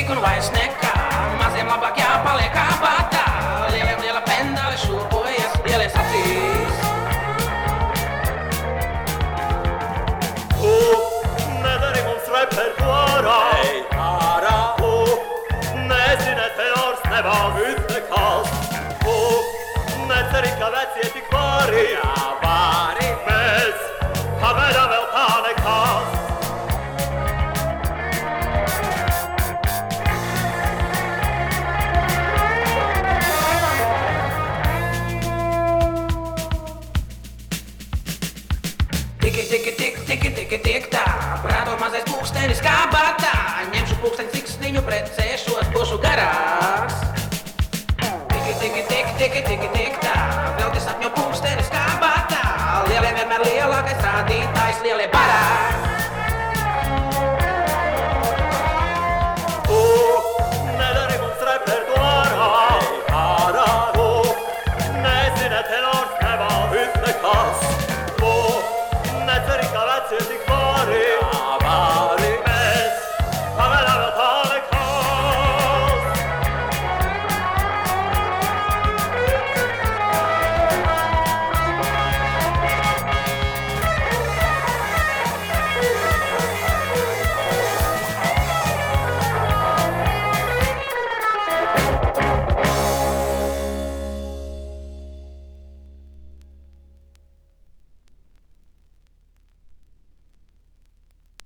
tik un vairs nekā. pulkstenis kā batā. Ņemšu pulksteni, cik sniņu precēšos, būšu garāks. Tiki, tiki, tiki, tiki, tiki, tiki, tā. Vēl tas apņem pulksteni.